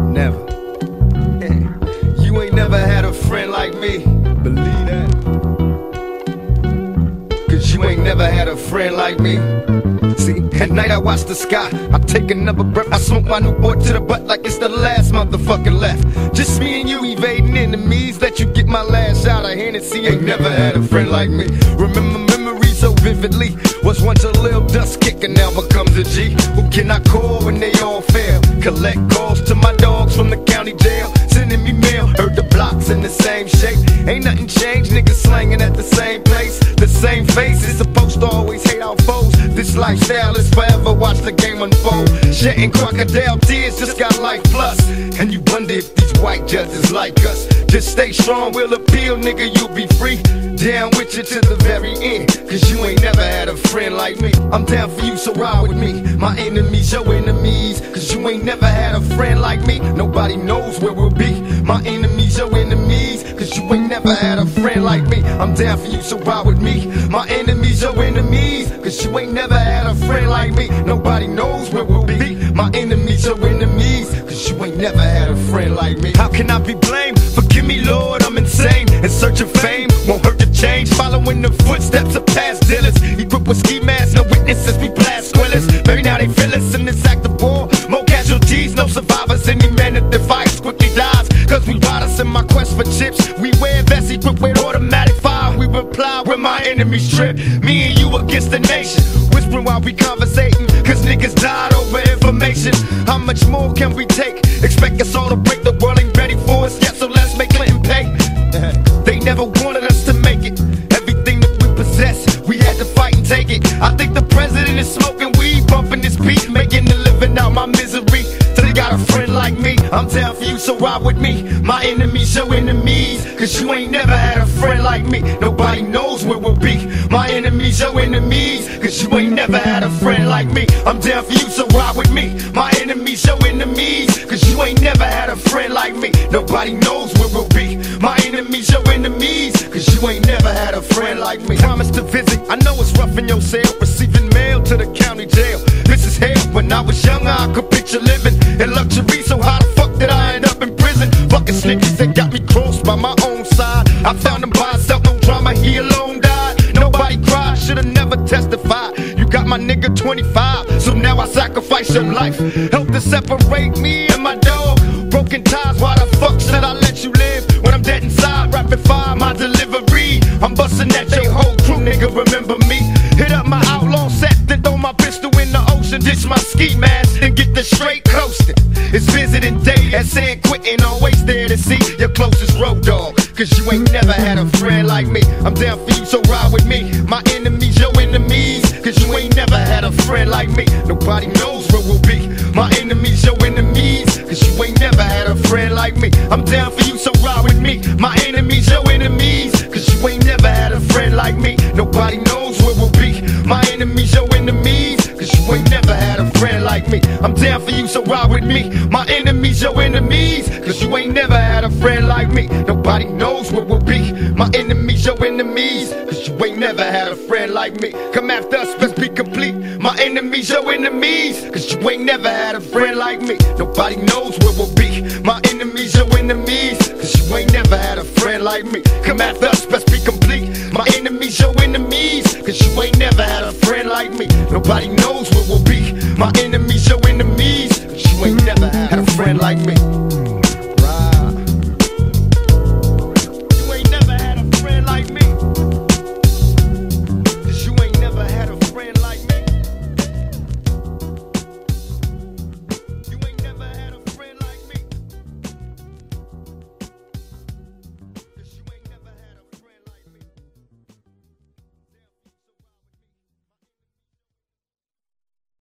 Never. you ain't never had a friend like me. Believe that. Cause you ain't never had a friend like me. See, at night I watch the sky. I take another breath. I smoke my Newport to the butt like it's the last motherfucker left. Just me and you evading enemies. Let you get my last shot of Hennessy. Ain't never had a friend like me. Remember so vividly. Was once a little dust kicker, now becomes a G. Who can I call when they all fail? Collect calls to my dogs from the county jail. Sending me mail. Heard the in the same shape. Ain't nothing changed. Niggas slanging at the same place. The same faces. Supposed to always hate our foes. This lifestyle is forever. Watch the game unfold. Shedding crocodile tears just got life plus. And you wonder if these white judges like us. Just stay strong, we'll appeal, nigga, you'll be free. Down with you to the very end. Cause you ain't never had a friend like me. I'm down for you, so ride with me. My enemies, your enemies. Cause you ain't never had a friend like me. Nobody knows where we'll be. My enemies, your enemies. Cause you ain't never had a friend like me. I'm down for you, so ride with me. My enemies, your enemies. Cause you ain't never had a friend like me. Nobody knows where we'll be. My enemies, your enemies. Cause you ain't never had a friend like me. How can I be blamed? Forgive me, Lord, I'm insane. In search of fame, won't hurt to change. Following the footsteps of past dealers. Equipped with ski masks, no witnesses, we blast squillers. We wear vests equipped with automatic fire. We reply when my enemies trip. Me and you against the nation. Whispering while we conversating. Cause niggas died over information. How much more can we take? Expect us all to break. The world ain't ready for us yet, so let's make Clinton pay. They never wanted us to make it. Everything that we possess, we had to fight and take it. I think the president is smoking weed, bumping this beat, making a living out my misery. So they got a friend like me. I'm you, so ride with me. My enemies, your enemies. Cause you ain't never had a friend like me. Nobody knows where we'll be. My enemies, your enemies. Cause you ain't never had a friend like me. I'm down for you, so ride with me. My enemies, your enemies. Cause you ain't never had a friend like me. Nobody knows where we'll be. My enemies, your enemies. Cause you ain't never had a friend like me. Promise to visit. I know it's rough in your cell. Receiving mail to the county jail. This is hell. When I was younger, I could picture living in luxury. Never testified. You got my nigga 25. So now I sacrifice your life. Help to separate me and my dog. Broken ties. Why the fuck should I let you live when I'm dead inside? Rapid fire, my delivery. I'm busting at your whole crew, nigga. Remember me? Hit up my outlaw set, then throw my pistol in the ocean. Ditch my ski mask and get the straight coasting. It's visiting day at San Quentin, always there to see your closest road dog. Cause you ain't never had a friend like me. I'm down for you, so ride with me. My enemies, a friend like me. Nobody knows where we'll be. My enemies, your enemies. Cause you ain't never had a friend like me. I'm down for you, so ride with me. My enemies, your enemies. Cause you ain't never had a friend like me. Nobody knows where we'll be. My enemies, your enemies. Cause you ain't never had a friend like me. I'm down for you, so ride with me. My enemies, your enemies. Cause you ain't never had a friend like me. Nobody knows where we'll be. My enemies, your enemies. Cause you ain't never had a friend like me. Come after us, let's be complete. My enemies, your enemies. Cause you ain't never had a friend like me. Nobody knows where we'll be. My enemies, your enemies. Cause you ain't never had a friend like me. Come after us, let's be complete. My enemies, your enemies. Cause you ain't never had a friend like me. Nobody knows where